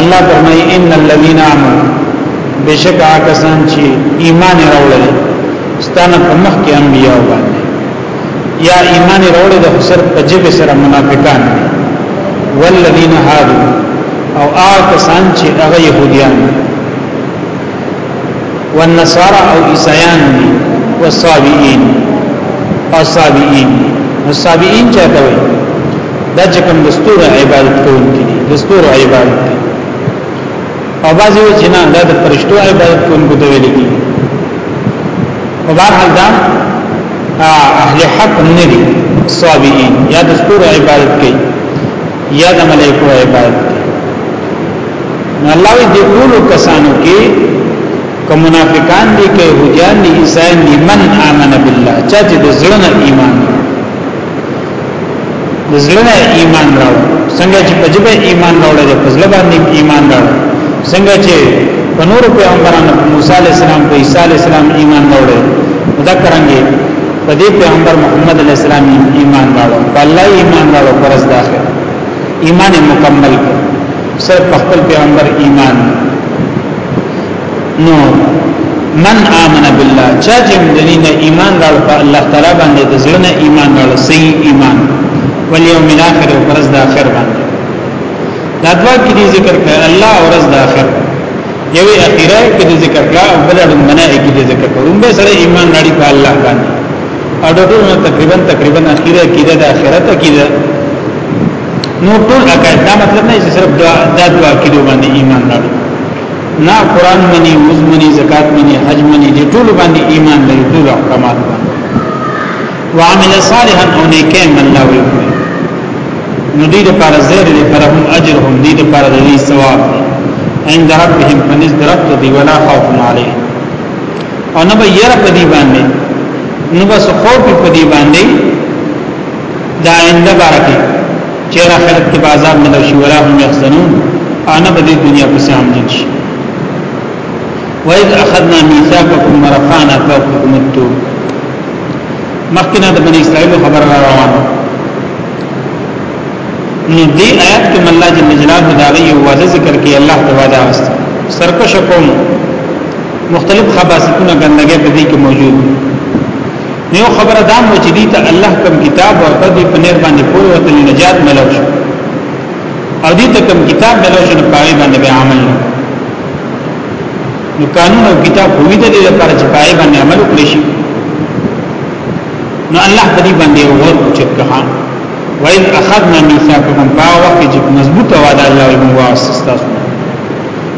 الله فرمای ان الذين امنوا بشکا کسان چې ایمان راوړل ستانه په مخ کې انبیا باندې یا ایمان راوړل د خسر په جبه سره منافقان والذین هادو او آ کسان چې هغه يهوديان والنصارى او عیسایان دي والصابئین او صابئین والصابئین چاته وي دا چې کوم دستور عبادت کوونکي دي دستور عبادت دي او بعضی و چې نه دا د فرشتو عبادت کوونکو ته ویل کیږي په بهر حال دا اهل حق نه دي صابئین یا دستور عبادت کوي یا د ملائکو عبادت کوي الله دې ټول کسانو کې که منافقان دي که يهوديان دي عيسایان دي من امن بالله چا چې د زړه ایمان د زړه نه ایمان راوړ څنګه چې په جبه ایمان راوړ د فضل باندې ایمان راوړ څنګه چې په نور پیغمبرانو موسی علی السلام په عیسی علی السلام ایمان راوړ دا کرانګي په دې پیغمبر محمد علی السلام ایمان راوړ په الله ایمان راوړ پرز داخل ایمان مکمل کړ صرف خپل پیغمبر ایمان نو من آمن بالله چا چې دني نه ایمان راړ په الله تعالی باندې د زړه نه ایمان راړ سي ایمان والیوم الاخر او پرز د اخر باندې دا دوا کې دي ذکر کړ الله او رز د اخر یوه اخیره کې دي ذکر کړ او بل د منع کې دي ذکر کړ هم به سره ایمان راړي په الله باندې او د ټول تقریبا تقریبا اخیره کې د اخرت کې ده نو ټول اکه دا مطلب نه چې صرف دا دوا کې دوه باندې ایمان راړي نه قران مني موږ مني زکات مني حج مني دي ټول باندې ایمان لري ټول احکامات باندې وعمل صالحا او نیکه من لا وي نو دې لپاره زیر دې پر هم اجر هم دې لپاره دې ثواب عند ربهم فنز دربت دي ولا خوف عليه او نه به ير په دې باندې نو بس خوف په دې باندې دا انده بارکه چې آخرت کې بازار نه شي ولا هم يحزنون انا په دې دنیا کې سم نه شي وَإِذْ أَخَذْنَا مِيثَاقَكُمْ وَرَفَعْنَا فَوْقَكُمُ الطُّورَ مخکنه د بنی اسرائیل خبر را روانه نو دې آیات کې الله جل جلاله دا غي وعده ذکر کې الله ته وعده واست سرکش قوم مختلف خباستونه ګندګي په دې کې موجود دي نو خبره دا مو چې دي ته الله کوم کتاب ورته دی په نیر باندې پوي او تل نجات ملو شو او دي ته کوم کتاب ملو شو په هغه باندې به عمل نو قانون او کتاب هوی د دې لپاره چې پای باندې عمل وکړي شي نو الله په دې باندې ور چې کها وَإِذْ أَخَذْنَا مِيثَاقَكُمْ فَأَوَقِجِكُمْ مَزْبُوطَ وَعَدَ اللَّهِ مُوَاسِسْتَاسُ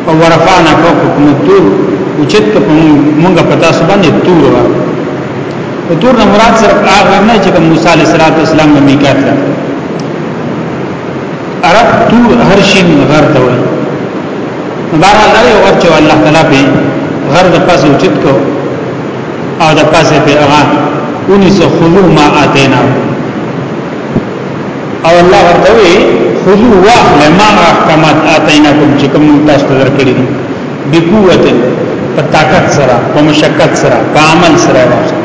او ورفعنا فوقكم الطور وجد ک موږ پتا سبانه تور وا او تور نه مراد صرف هغه نه چې موسی علیه السلام د میقات لا عرب تور هر شي غر ته وي بار الله یو ورچو الله تعالی به غر د پاسه وجد کو او د پاسه په هغه اونې سو خلو ما اتینا او الله ورته وی خذو واخل ما احکمت اتیناکم چې کوم تاسو ته درکړي دي بقوت په طاقت سره په مشقت سره په عمل سره واخل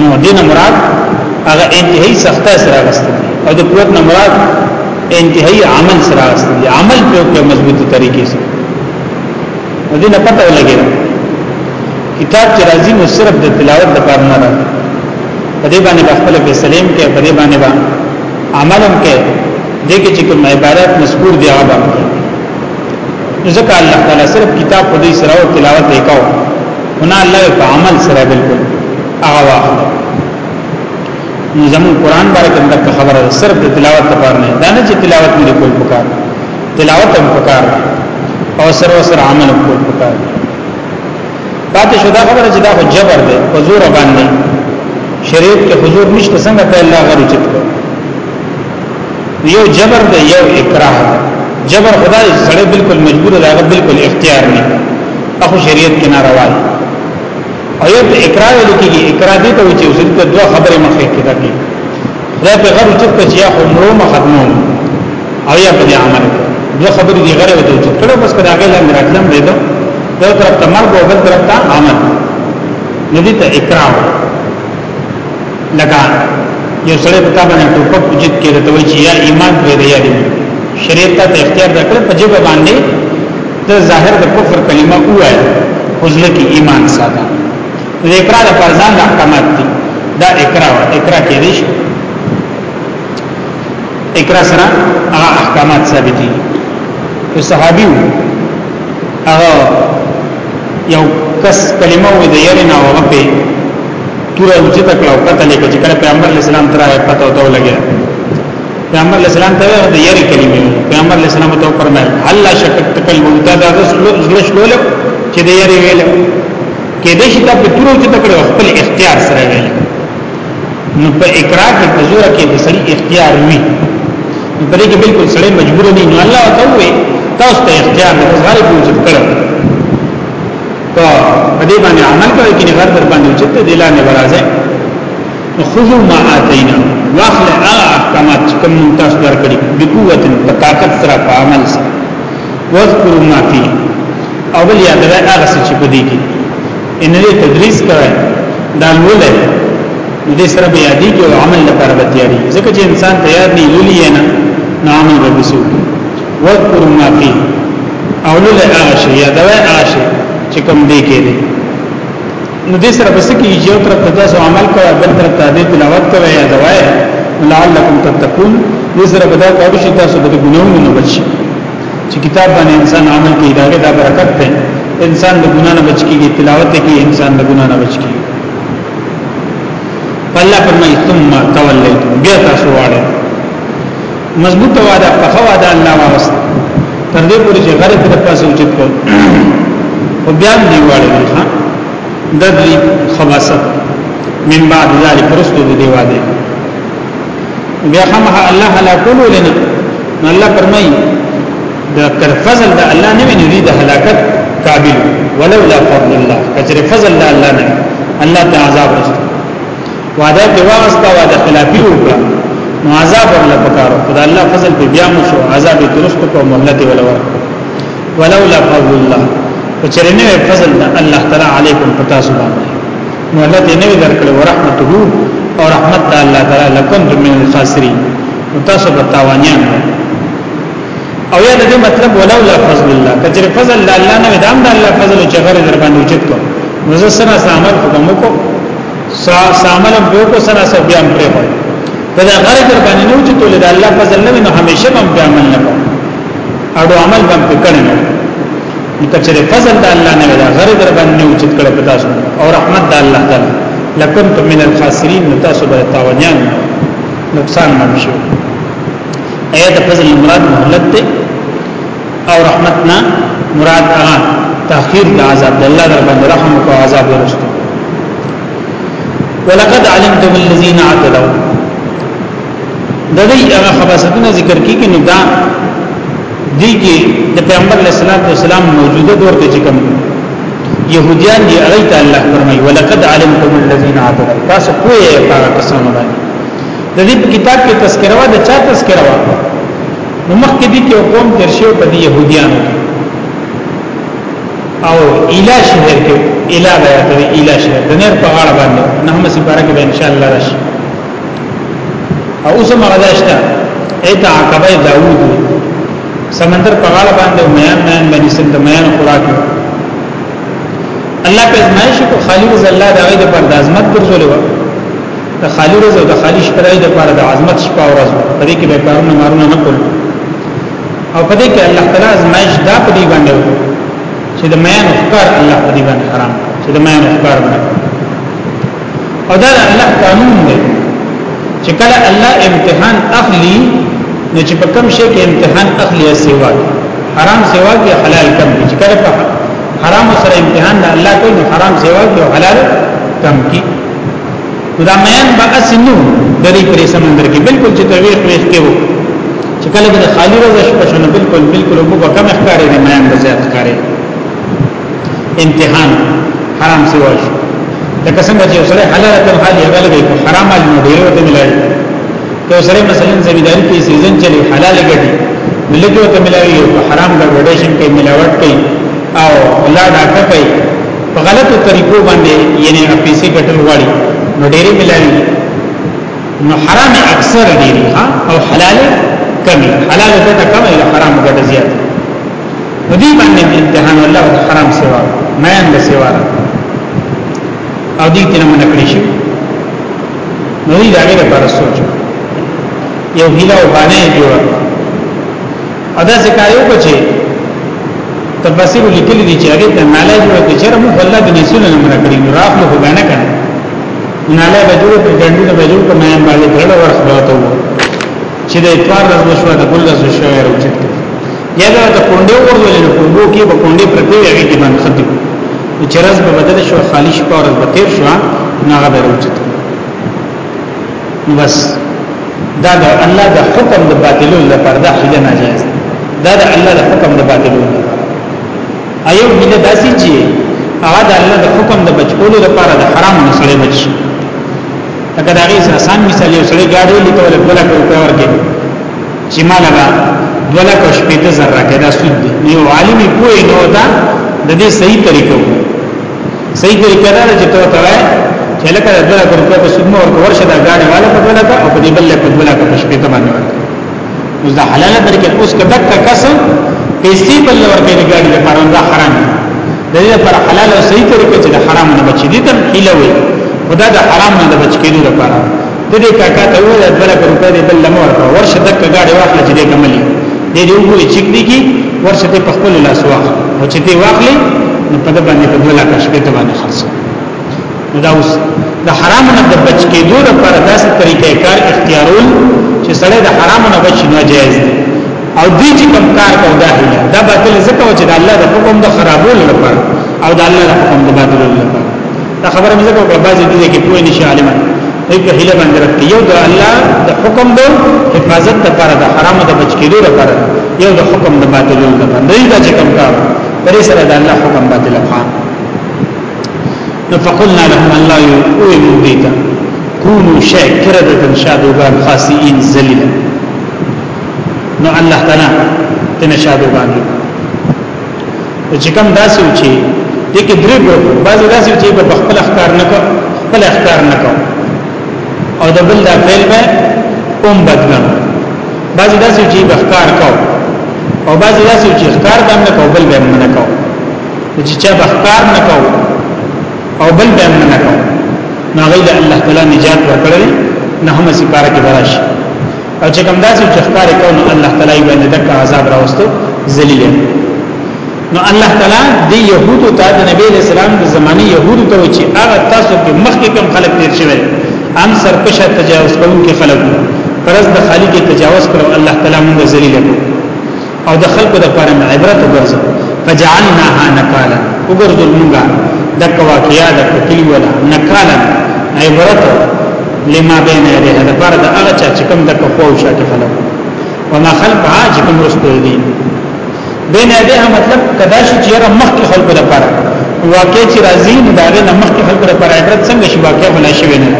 نو دین مراد هغه انتهایی سخته سره غستل او د قوت نه مراد انتهایی عمل سره غستل عمل په یو مضبوطی طریقې سره دینه پته ولګي کتاب چې راځي نو صرف د تلاوت لپاره نه راځي په دې باندې خپل فیصله هم کوي په دې باندې با عمل هم کوي دغه چې کوم عبارت مذکور دی هغه باندې ځکه الله تعالی صرف کتاب په دې سره او تلاوت یې کاو نه الله په عمل سره بالکل هغه واخله زمون قران باندې کوم د خبره صرف د تلاوت لپاره نه دا نه چې تلاوت مې کول پکار تلاوت هم پکار او سره سره عمل هم کول پکار پاتې شو دا خبره چې دا خو جبر دی په زور باندې شریعت کې حضور نشته څنګه په الله غرو چې یو جبر دی یو اکراه دی جبر خدای سره بالکل مجبور دی هغه بالکل اختیار نه اخو شریعت کې ناروا دی او یو اکراه لیکي اکراه دي ته چې اوس د دوه خبره مخه کې راځي دا په غرو چپ چې یا عمره ما ختمو او یا په عمل دو خبرې دی غره وته چې کله بس کړه غل امر اکرم دی دا یو طرف ته مرګ او بل طرف ته عمل ندی ته اکرام لگا یو سره پتا باندې ټوپک وجد کې راته وی چې یا ایمان دې دی یا دی شریعت ته اختیار درکړ په جبه باندې ته ظاهر د کفر کلمه وایي خو ځل کې ایمان ساته د اقرا د فرزان د احکامات دي دا اقرا و اقرا کې دي اقرا سره هغه احکامات ثابت دي یو صحابي هغه یو کس کلمه و د یاري نه هغه په تور او چې تکړه او قتل کې چې کله پیغمبر اسلام تر هغه پته وته لګیا پیغمبر اسلام ته د یاري کلمه پیغمبر اسلام ته فرمایل الله شکت کلمه ته د رسول زړه شلول چې د یاري ویل کې دې شي ته په تورو چې تکړه خپل اختیار سره ویل نو په اقرار کې په زور کې د سړي اختیار وي نو په دې کې بالکل سړی مجبور نه نو الله ته وي تاسو ته اختیار نه غالب وجود کړو ته په دې باندې عمل کوي کې غیر در باندې چې ته دلانه برازه خذوا ما آتینا واخل احکامات کوم تاسو درکړي بقوت په طاقت سره په عمل سره واذکروا ما فيه او بل یاد وای هغه څه چې پدې کې ان دې تدریس کوي دا لولې دې سره بیا دې کې عمل لپاره به تیاری ځکه چې انسان تیار نه لولي نه نو عمل به وسو واذکروا ما فيه او لولې هغه شی یاد وای هغه شی چې کوم دې کې نو دې سره بس کې یو طرف ته تاسو عمل کوئ بل طرف ته دې تلاوت کوئ یا دوايي لعلکم تتقون دې سره بدا کوي چې تاسو به ګناهونو نه بچی چې کتاب باندې انسان عمل کوي دا د برکت ده انسان د ګناه نه بچ کیږي تلاوت کوي انسان د ګناه نه بچ کیږي الله فرمایي ثم تولیتم بیا تاسو واړه مضبوطه وعده پخه وعده الله واست تر دې پورې چې غرق د پاسه اوچت کړ او بیا دی واړه ښا د دې خلاصه من بعد ذلك رسل دې وعده بیا هم الله لا کول لنا الله فرمای دا تر فضل د الله نه ویني دې د هلاکت قابل ولولا فضل الله کچره فضل الله نه الله تعالی عذاب رسول وعده کې واغستا وعده خلافي وکړه نو عذاب ورله پکارو خدای الله فضل په بیا مو شو عذاب درست کو مهلت ولا ور ولولا فضل الله فچرنه فضل الله تعالی علیکم پتا سبحان مهلت نه درکړ ورحمته او رحمت الله تعالی لکم من الخاسرین تاسو په تاوانیان او یا د دې مطلب ولولا فضل الله کجر فضل الله نه ودام د الله فضل چې غره در باندې وجود کو نو زه سره عمل کوم کو سا سامل به کو سنا سو بیا پرې وای کدا غره در باندې نو چې تول د الله فضل نه نو همیشه به په عمل نه کوم اړو عمل به په کړی نه کچره فضل د الله نه ولا غره در باندې نو چې کړه پتا سو او رحمت د الله تعالی لکنت من الخاسرین نو تاسو به تاوانیان نقصان نه شو ایا د فضل مراد مهلت ته او رحمت نه مراد هغه تاخير د عذاب د الله در باندې رحم او عذاب ورسته ولقد علمتم الذين اعتدوا د دې هغه خبرونه ذکر کیږي نو دا دی کې د پیغمبر علیه الصلاۃ والسلام موجوده دور کې چې کوم يهوديان دي هغه ته الله فرمایي ولقد علمتم الذين اعتدوا تاسو کوی هغه کسانو باندې د دې کتاب کې تذکرہ ده چا تذکرہ نو مخکې دي کې قوم تر شو په يهوديانو او اله شهر کې اله بیا ته اله شهر د نر په غاړه باندې نه هم سي بارک به ان شاء الله راشي او اوس ما غداشتا ایت عقبه داوود سمندر په غاړه باندې میان میان باندې سند میان خوراک الله په ازمایش کو خالق زلال دغه د پردازمت ګرځولو د خالی ورځ او د خالی شپه د لپاره د عظمت شپه او ورځ په دې کې به کارونه مارونه نه کول او په دې کې الله تعالی ازمایش دا په دې باندې چې د میان افکار الله په دې باندې حرام چې د میان افکار باندې او دا الله قانون دی چې کله الله امتحان اخلي نو چې په کوم شي کې امتحان اخلي سیوا حرام سیوا کې حلال کم دي چې کله په حرام سره امتحان الله کوي نو حرام سیوا کې حلال کم کی نو دا میان به اسنو درې پرې سمندر کې بالکل چې تویخ ویخ کې وو چې کله به خالی روز شپه شنو بالکل بالکل وو به کم ښکارې دی میان به زیات ښکارې امتحان حرام سی واش لکه څنګه چې سره حلال تر حالي هغه لګي کو حرام حال نو ډیر ته ملای ته سره مثلا زمیداری کې سیزن چلی حلال ګټي ملګرو ته ملایي او حرام ګټي شي کې ملاوت کوي او الله ډاکټر کوي په غلطو طریقو باندې یعنی پیسې ګټل غواړي نو ډېرې ملاوي نو حرام اکثر ډېری ها او حلال کمی حلال ګټه کم او حرام ګټه زیات نو دې باندې امتحان الله د حرام سیوا نه اند سیوا او دې تنه من کړی شي نو دې دغه لپاره سوچ یو هیله او باندې جوړه ادا سکایو بچي تفاسیر لیکلي دي چې هغه ته ناله جوړه کړي چې موږ الله د نسونه نه مرګ کړی نو راخلو خو نه کړ ناله به جوړه کړي ګڼو به جوړ کړي مې باندې ډېر ورخ راته وو چې د اتوار ورځ وشو د ګل ورځ وشو یې راوچت یا دا ته کونډه ورغول نو کونډو کې به کونډه پرته یې کې باندې خدي چې راز به بدل شو خالص پاور به تیر شو نه غوړ وچت نو بس دا د الله د حکم د باطلو لپاره دا حیله ناجایز دا د الله د حکم د باطلو ایو حیله داسي چې هغه د الله د حکم د بچولو لپاره د حرام نه سره بچ اګه دا غي آسان مثال یو سره گاډي لیکو له بل کو په ورګه چې مالا با دولا کو شپې ته زره کې دا سود دی یو عالمي کوی نو دا د دې صحیح طریقو صحیح طریقه دا چې ته ته وای چې لکه د بل پر په سمو او ورشه دا غاډه والا په بل کا او په دې بل په بل کا په شپې ته باندې ورته اوس دا حلاله طریقه اوس کده کا کس پیسې بل ورته نه غاډي لپاره دا حرام د دې لپاره حلال او صحیح طریقه چې د حرام نه بچی دي تر اله وي خدا د حرام نه بچ کېدو لپاره ته دې کاکا ته وې د بل روپې دې بل لمو ورکړه ورشه دک گاډي واخله چې دې کملې دې دې وګوري چې دې کی ورشه ته په خپل لاس واخ او چې دې واخلې نو په دې باندې په دوه لاکه شپې ته باندې خرڅ دا اوس د حرام نه د بچ کېدو لپاره داسې طریقې کار اختیارول چې سړی د حرام نه بچ نه جایز دی او دې چې کوم کار کو دا هله دا باطل زکه چې د الله د حکم د خرابولو لپاره او د الله د حکم د باطل لپاره دا خبره مې زکه په بازي دي کې پوه نشي عالمان دوی په هله باندې راکړي یو د الله د حکم د حفاظت لپاره د حرام د بچ کېدو لپاره یو د حکم د باطلو لپاره دوی دا چې کوم کار پرې سره د الله حکم باطل افغان نو فقلنا لهم الله يؤوي مبيتا كونوا شاكرة شادوغان خاسئين ذليلا نو الله تعالی تنشادوغان چې کوم داسې و چې دې کې درې ګروپ بعض داسې چې په خپل اخکار نه کو خپل اخکار نه کو او د بل دا فعل به کوم بدګن بعض داسې چې په اخکار کو او بعض داسې چې اخکار دم نه کو بل به نه کو چې چا په اخکار نه کو او بل به نه کو نو غیله الله تعالی نجات ورکړي نه هم سپاره کې براشي او چې کوم داسې چې ښکار کوي نو الله تعالی یې باندې دک عذاب راوستو ذلیل نو الله تعالی دی يهودو ته د نبی له سلام د زماني يهودو ته چې هغه تاسو کې مخکې کم خلک تیر شوی ان سرکشه تجاوز کوونکي خلک پرز د خالق تجاوز کړو الله تعالی موږ ذلیل کړو او د خلکو د پاره عبرت وګرځو فجعلناها نکالا وګرځو موږ د کواکیا د کلی ولا نکالا عبرت لما بین یده د پاره د هغه چا چې کوم د کفو شاته خلک وما خلف عاج کوم رسول دي بین یده مطلب کدا شو چې را مخ خلکو د پاره واقع چې راځي نو دا نه مخ خلکو د پاره عبرت څنګه شي واقع ولا شي نه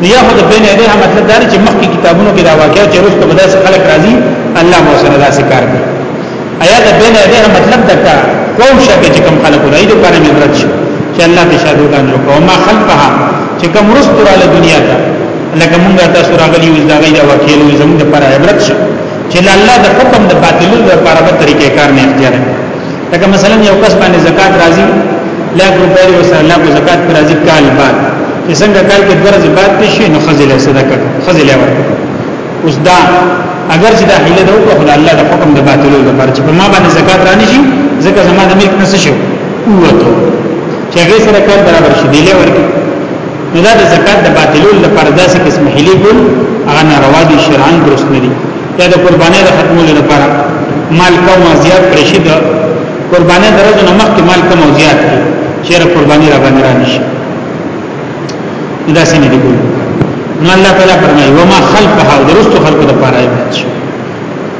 نو یا خود بین ایدیها مطلب دا چې مخکې کتابونو کې دا واقعیا چې رسته به داسې خلک راځي الله مو سره داسې کار کوي ایا دا بین ایدیها مطلب دا کا کوم شک چې کوم خلک راځي د پاره عبرت شي چې الله دې شادو کان جو کوم ما خلقها چې کوم رسته را له دنیا ته لکه موږ تاسو راغلي یو دا غي دا واقعیا یو زموږ د پاره عبرت شي چې الله د حکم د باطلو لپاره به طریقې کار نه اختیار کړي لکه مثلا یو کس باندې زکات راځي لاک روپۍ او سره لاک زکات پر راځي کال بعد چې څنګه کال کې درځي بعد کې شي نو خزله صدقه خزله ورکړي اوس دا اگر چې دا حیله ده او خدای الله د حکم د باطلو لپاره چې په ما باندې زکات رانی شي ځکه زما د ملک نس شو قوتو چې هغه سره کار برابر شي دی له ورته نو دا د زکات د باطلو لپاره داسې قسم حیله ګل هغه ناروا دي شرعاً درست نه دي یا د قربانې د ختمولو لپاره مال کم او زیات پرشي د قربانې درځو نه مخکې مال کم او زیات کی چیرې قربانې را باندې را نشي دا څنګه دی ګورو نو الله تعالی فرمایي وما خلفها درست خلق د پاره عبادت شو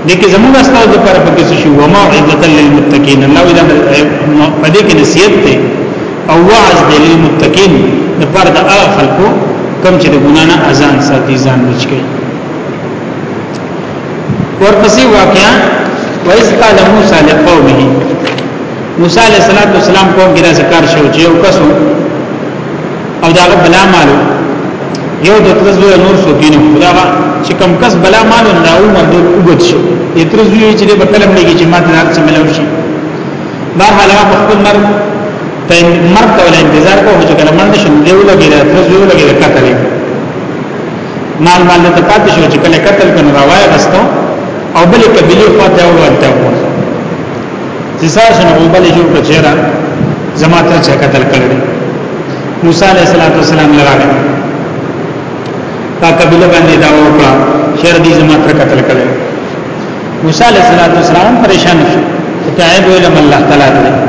دغه زموږ استاد د پاره پکې شو وما عزت للمتقین الله اذا پدې کې نصیحت ته او وعظ دی للمتقین د پاره د هغه خلکو کم چې د ګنا نه اذان ساتي ځان بچ کړي ورپسې واقعا وایس قال موسی لقومه موسی علیہ الصلوۃ والسلام قوم کې راځي کار شو چې یو کسو او دا بلا مالو یو د ترزو نور سو کینو دا چې کم کس بلا مالو نه او مرد وګت شو یې ترزو یې چې په کلم لګي چې ماته راځي چې ملو شي دا حالا په خپل مر ته مرته ولا انتظار کوو چې کله منډه شم دیو لګي راځي دیو لګي راځي مال باندې ته پاتې شو چې کله قتل کنه راوای غستا او بل قبيله خواته ورته وو چې ساسو نو بل جوړ کړ چیرې زما ته چې قتل کړل موسی عليه السلام لراغه تا قبيله باندې دا وکړه شر دي زما ته قتل کړل موسی عليه السلام پریشان شو تعب علم الله تعالی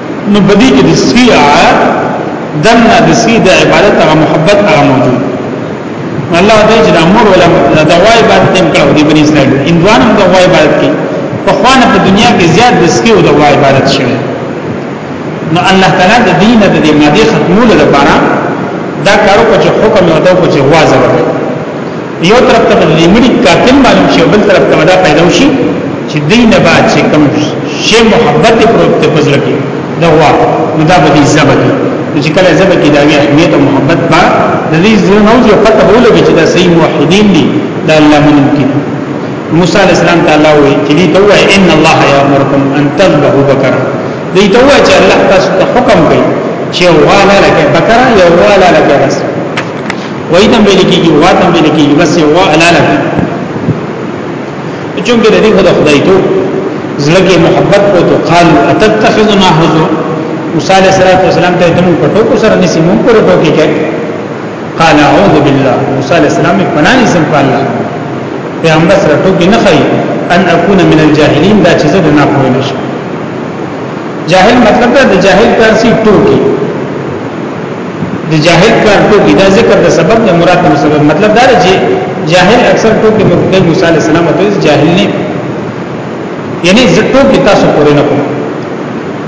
نو بدی کې د سوی دنه د سوی د عبادت هغه محبت هغه موجود الله دې چې د امر ولا د غوا عبادت هم کړو دی بنی اسرائیل اندوان هم د غوا عبادت کې په خوانه په دنیا کې زیات د سوی او د غوا عبادت شوی نو الله تعالی د دین د دې ماده ختمولو لپاره دا کارو کو چې حکم او دا کو چې غوا زبر یو طرف ته د مړي قاتل معلوم شي بل طرف ته دا پیدا شي چې دین نه با چې کوم شی محبت پروت ته پزړه کې دا وا نو دا به دې زبکی چې کله زبکی دا وی اهمیت او محبت با د دې ځینو نو یو پته ولګي چې دا صحیح موحدین دي دا الله منم کې موسی علی السلام تعالی وی چې دې ته وای ان الله یامرکم ان تذبحوا بکر دې ته وای چې الله تاسو ته حکم کوي چې والا لکه بکر یو والا لکه رسول وای تم ویل کیږي وا تم ویل کیږي بس یو علاله چون کې د دې خدای خدای ته زړه کې محبت کو تو قال اتتخذنا حزو موسی علیہ الصلوۃ والسلام ته دمو پټو کو سره نسی مون پر ټو کې کې قال اعوذ بالله موسی علیہ السلام پناه نسم په الله پیغمبر سره ټو کې نه خای ان اكون من الجاهلین دا چې زه نه پوه نشم جاهل مطلب دا د جاهل پرسی ټو کې د جاهل کار ټوکی دا ذکر د سبب نه مراد نه سبب مطلب دا دی چې جاهل اکثر ټوکی مبتدی موسی علی السلام ته جاهل نه یعنی زټو کې تاسو پورې نه کوم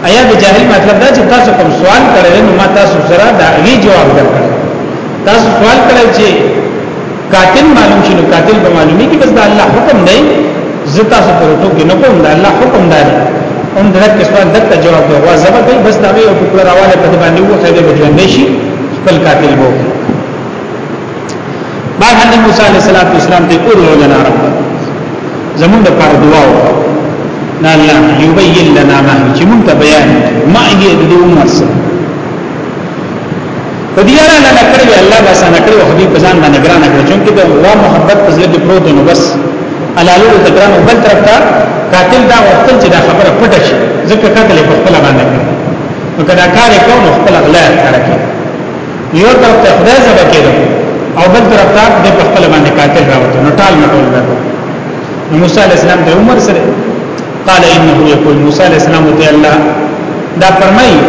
ایا د جاهل مطلب دا چې تاسو کوم سوال کړی نو ما تاسو سره دا غي جواب درکړ تاسو سوال کړی چې قاتل معلوم شنو قاتل به معلومی کی بس دا الله حکم دی زتا سو پر تو کې نه کوم دا الله حکم دی ان درک سوال دته جواب دی وا زبر دی بس دا یو ټکر راواله په باندې وو خیره به ژوند شي خپل قاتل وو بار حضرت موسی علیہ الصلوۃ والسلام ته قول لنا رب زمون د پر دعا وکړه نا الله یبین لنا ما چې مونږ ته بیان ما یې د عمر سره په دې اړه نه نکړې وي الله به سانه کړو حبيب ځان باندې ګران کړو چې د غوا محبت په ځل کې پروت نو بس علالو د ګران بل طرف ته قاتل دا وخت چې دا خبره پټه شي ځکه قاتل په خپل باندې کړو نو کدا کار کوو نو خپل غلا کار کوي یو طرف ته خدای زبا کېدو او بل طرف ته د خپل باندې قاتل راوته نو ټال مټول ده موسی عليه السلام د عمر سره قال انه يقول موسی عليه السلام ته الله دا فرمایي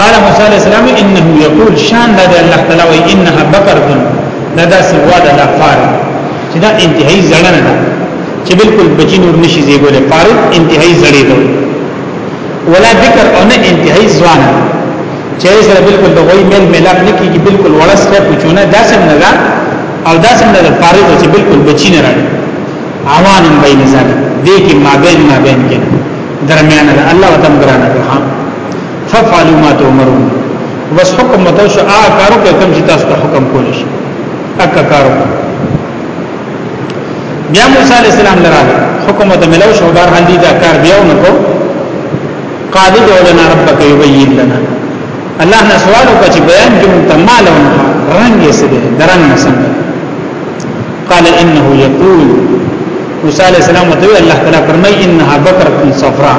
قال موسی علیہ السلام انه یقول شان د الله تعالی و انها بقره دا داسې واده لا فار چې دا انتهایی زړنه ده چې بالکل بچی نور نشي زیګول فارغ انتهایی زړې ده ولا ذکر او نه انتهایی ځوان چې سره بالکل د وای مل ملاپ نه کیږي بالکل ورس ته پچونه داسې نه ده او داسې نه ده فارغ چې بالکل بچی نه راځي عوان بین ذلک دې کې ما بین ما بین کې درمیانه الله وتعالى ګرانه ففعلوا ما تؤمرون بس حکم متو شو آ کارو کې کوم چې تاسو ته حکم کول شي اکا کارو بیا موسی علی السلام لراله حکم ته ملو شو بار هندي دا کار بیا ونکو قال ادعو لنا ربك يبين لنا الله نه سوال وکړي چې بیان کې مونږ ته مال او رنګ یې څه دي درنګ څنګه قال انه يقول موسی عليه السلام ته الله تعالی فرمای انها بکرۃ صفراء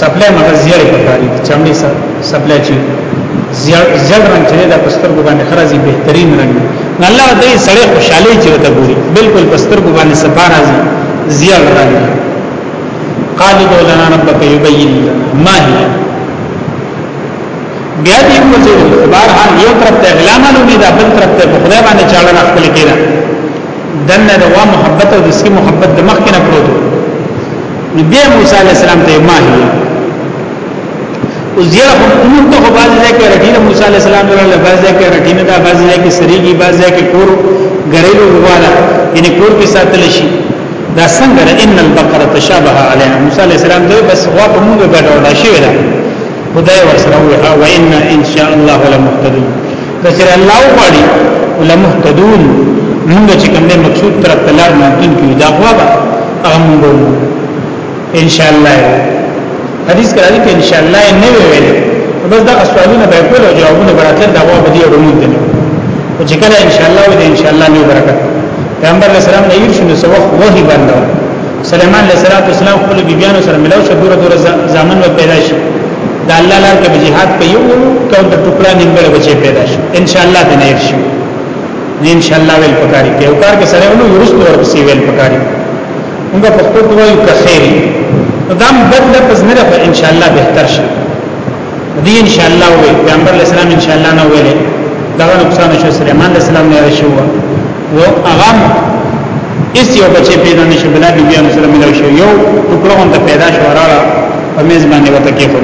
سپلای مګر زیړ پکاري چمړي سپلای چې زیړ رنگ چې دا پستر کو باندې خرازي بهترین رنگ الله دې سړی خوشاله چې وته ګوري بالکل پستر کو باندې سپار راځي زیړ رنگ قال دو لنا ربك يبين لنا ما هي بیا دې په څیر بار حال یو طرف ته اعلان معلومه ده بل طرف ته په خدای باندې چاړه خپل کېده دنه د وا محبت او د سکی محبت د مخ کې نه پروت نو بیا موسی علی السلام ته ما هي اوس یې په کوم ته باز ځای کې رټینه موسی علی السلام له باز ځای کې رټینه دا باز ځای کې سریږي باز ځای کې کور غریلو والا یعنی کور کې ساتل شي دا څنګه ان البقره تشابه علینا موسی علی السلام دوی بس غوا په موږ غډوډه شي ولا خدای ورسره وي او ان ان شاء الله لمهتدون کچر الله وغواړي ولمهتدون موږ چې کوم دې مقصود تر پلار ممکن کې دا غوا به هغه موږ ان شاء الله حدیث کرا دي ان شاء الله نه ویل بس دا سوالونه به کول او جوابونه براتل دا غوا به دې ورمود دي او چې کله ان شاء الله ودې ان شاء الله نه برکت پیغمبر علیہ السلام نه یې شنو سوخ وਹੀ باندې سليمان عليه السلام خپل بیبيانو سره ملاو شو دور دور ځامن و پیدا شي دا الله لار کې جهاد په یو کو د ټوکړه نیمګړې بچي پیدا شي ان شاء الله دې نه شي ان شاء الله ویل پکاري کې او کار کې سره ولو ورست ورپسې ویل پکاري موږ په خپل وایو که خیر دا بدله پس نه ان شاء الله بهتر شي دی ان شاء الله وي پیغمبر اسلام ان شاء الله نه ویلې دا نقصان شو سليمان اسلام نه شو و هغه اس یو بچی پیدا نشو بلا دی بیا سره ملو شو یو ټکړه هم پیدا شو راړه په میز باندې وته کې خو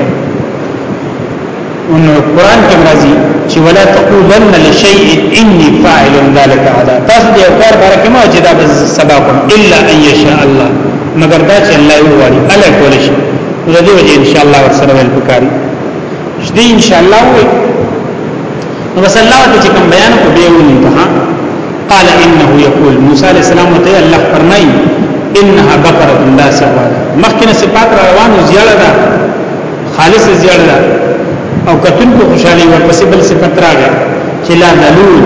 نو قران کې راځي چې ولا تقولن لشيء اني فاعل ذلك غدا تاسو دې او کار بار کې ما چې دا سبا کوم الا ان شاء الله مگر دا چې الله یو وړي الا کول شي نو دې وجه ان شاء الله ورسره ویل پکاري شدي ان شاء الله وي نو بس الله ته چې کوم بیان کو به ونی ته قال انه يقول موسی عليه السلام ته الله فرمای انها بقره لا سواد مخکنه صفات را روانو زیاده ده خالص زیاده ده او کتن کو خوشالي ورپسې بل صفات راغی چې لا دلول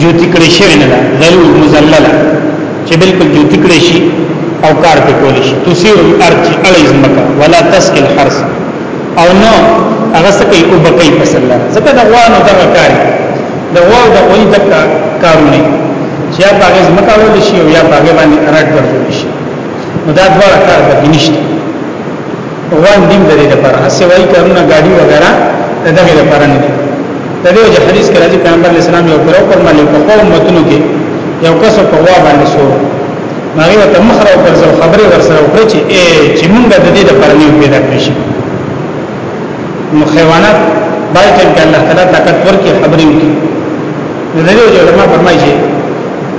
جو تکړه شوی نه ده دلول مذلله چې بالکل جوتی کړی شي او کار په کول شي تسير الارض چې اړې زمکه ولا تسقي الحرث او نو هغه سکه او بکې فصل لره ځکه د غوانو دغه کاری د غواو د غوي د کارونه چې یا باغ زمکه ول شي او یا باغ باندې اراټ ورته شي نو دا ډول کار به نشته غوان دین د دې لپاره سوي کارونه ګاډي وغیرہ د دې لپاره نه دي د دې وجه حدیث کې راځي پیغمبر اسلام یو پر پر ملي په قوم متنو کې یو کس په وا باندې شو ماغي ته مخره او پرځو خبره ورسره وکړي چې اے چې موږ د دې لپاره نه پیدا کړی شي نو حیوانات باید چې الله تعالی طاقت ورکړي خبرې وکړي د دې وجه علماء فرمایي چې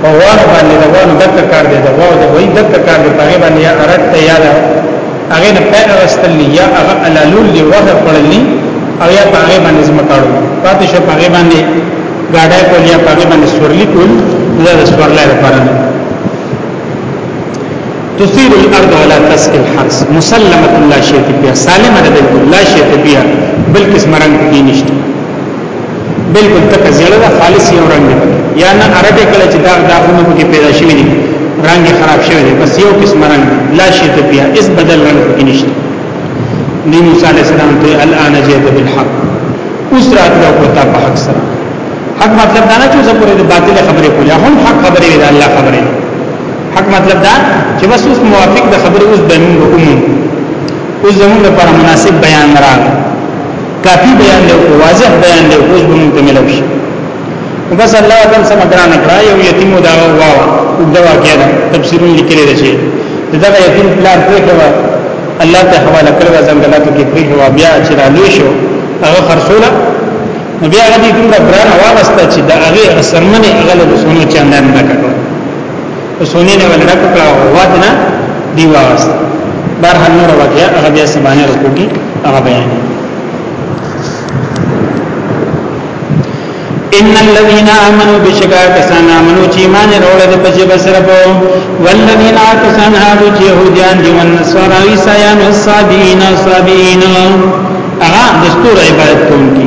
په وانه باندې د وانه دک کار دی د وانه د وای دک کار دی په باندې یا ارت یا هغه نه پای اغستل یا هغه علالول دی وغه خړل او یا هغه باندې زمکاړو پاتې شو هغه باندې ګاډه کول یا هغه باندې سورلی کول دا د سورلای لپاره نه تثير الارض ولا تسقي الحرث مسلمه لا شيء فيها سالمه ده بالکل لا شيء فيها بل قسم رنگ کې نشته بالکل تک زړه ده خالص یو رنگ دی یا نه عربه کله چې داغ داغونه پکې پیدا شوی دي رنگ خراب شوی دی بس یو قسم رنگ لا شي ته بیا اس بدل رنگ پکې نشته نبی موسی علیہ السلام ته الان جئت بالحق اوس راتلو کو تا په حق سره حق مطلب دا نه چې زه پرې د باطل خبرې کولې هم حق خبرې ده الله خبرې حق مطلب دا چې بس اوس موافق د خبرې اوس د نوم حکم اوس زموږ لپاره مناسب بیان راغی کافی بیان دی او واضح بیان دی اوس به مونږ ته ملو شي بس الله دې سم دران کړا یو یتیم دا واو دا واقعا تفسیرون لیکل دي چې دا یتیم پلان پرې کړو الله ته حواله کړو ځنګلاتو کې پرې هوا بیا چې را لوي شو هغه خرصوله نو بیا هغه دې کوم ګران واغسته چې دا هغه سرمنه هغه له سونو چاندان نه کړو سونی نه ولر کړه او واد نه دی واس بار هر نور واقعیا هغه بیا سبانه رکوږي هغه بیان ان الذين امنوا بشکا کسان امنو چې ایمان وروړي د پجې بسره په والذین کسان هادو چې يهوديان دي ون نصارا عیسایان والصابین صابین هغه دستور عبادت کوونکي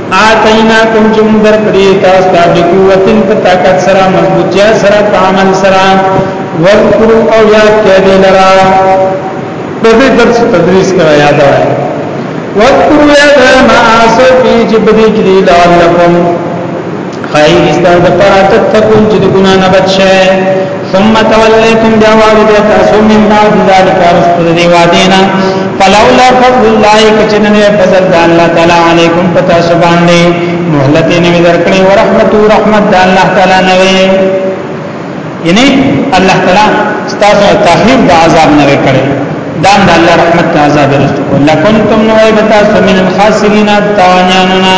آتینا کوم چې موږ درکړي تاسو ته د قوتن په طاقت سره مضبوطیا سره په عمل سره ورکو او یاد کړي لرا په دې درس تدریس کرا یاد وای ورکو یاد ما اسفی چې بدې کړي لعلکم خای استا د پرا تتقون چې د ګنا نه بچ شئ ثم تولیتم بیا والد تاسو من بعد ذلک رسول دی وادینا فلولا فضل الله کچنه فضل د الله تعالی علیکم پتا سبحان دی مهلت نه درکړي ورحمت او رحمت د الله تعالی نه وي یعنی الله تعالی ستاسو تخفیف د عذاب نه کړي دا د الله رحمت عذاب رسول لکنتم نوای بتا سمن الخاسرین تاواناننا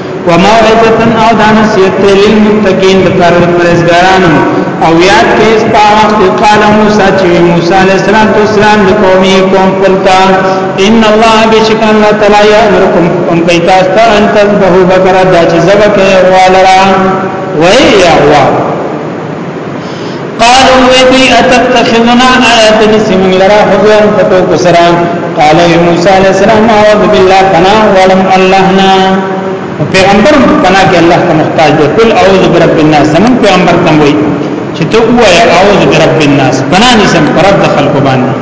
وموعظه او دا نصیحت ته للمتقین د پاره د پرهیزګارانو او یاد کې اس په وخت قال موسی چې موسی علیه السلام تو سلام د قومي قوم پلتا ان الله بشک الله تعالی یامرکم ان کوي تاسو ته ان تذبحو بقره د جزبه کې والرا وای یا الله قالو وی دی اتتخذنا آیات نسی من لرا حضوان فتو کسرا قال ای موسی علیہ السلام اعوذ باللہ فنا ولم اللہنا پیغمبر پنا کې الله ته محتاج دی قل اعوذ برب الناس زمون پیغمبر تم وی چې ته وایا اعوذ برب الناس پنا نسم پر رب خلق باندې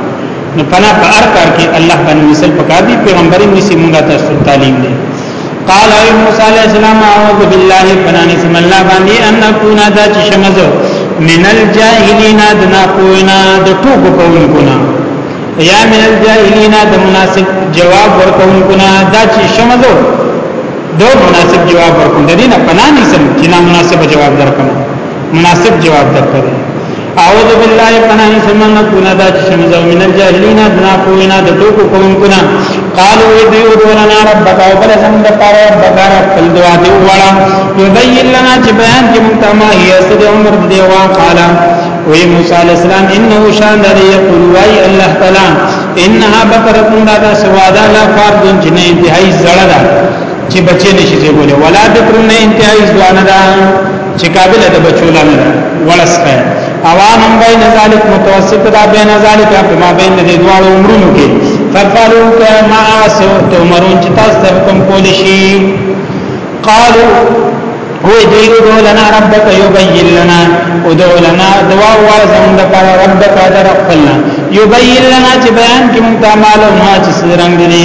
نو پنا په هر کار کې الله باندې مثال پکا دی پیغمبري نسی مونږه ته تعلیم دی قال اي موسى عليه السلام اعوذ بالله فناني سم الله باندې ان اكون ذا شمزو من الجاهلين دنا کوینا د ټوکو کوونکو نه یا من الجاهلین د مناسب جواب ورکوونکو نه دا چې شمزو دو مناسب جواب ورکوم د دې نه پناه نشم چې نا مناسب جواب درکم مناسب جواب درکړم اعوذ بالله پناه سمن کنا دا شمزو من الجاهلین دنا کوینا د ټوکو کوونکنا قالو دی ودولنا ربک او بل سم د پاره ربک خپل دعا دی وړا یبین لنا چې بیان کې مونږه ما هي سد عمر دی وا قال وی موسی علی السلام انه شان د یقول وای الله تعالی انها بقره دا سوادا لا فرد جنې انتهایی زړه ده چې بچی نشي زیبوله ولا بکر نه انتهایی ځوان ده چې قابل د بچولا نه ولس په اوان هم بین ذالک متوسط دا بین ذالک په ما بین د دوالو عمرونو کې فقالو کما سو تمرون چې تاسو ته کوم کول شي قالو هو دې کو لنا ربک یبین لنا او دو لنا دوا وا زمون د پر ربک در خپلنا یبین لنا چې بیان کې مونږه معلومه چې څنګه دي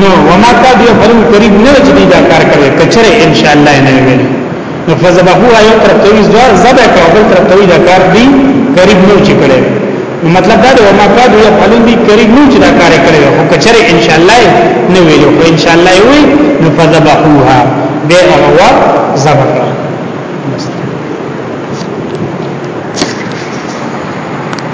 نو وما قد يفعل قريب نه چې دا کار کوي کچره ان شاء الله نه وي نو فذبه هو یو تر توي زوار زبه کو بل تر توي دا کار دی قريب نه چې کړي نو مطلب دا دی وما قد يفعل دي قريب نه چې دا کار کوي خو کچره ان شاء الله نه وي نو ان شاء الله وي نو فذبه هو به هغه زبه